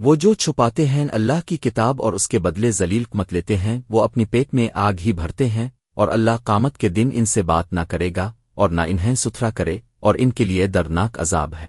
وہ جو چھپاتے ہیں اللہ کی کتاب اور اس کے بدلے ذلیل مت لیتے ہیں، وہ اپنی پیٹ میں آگ ہی بھرتے ہیں، اور اللہ قامت کے دن ان سے بات نہ کرے گا اور نہ انہیں ستھرا کرے، اور ان کے لیے درناک عذاب ہے۔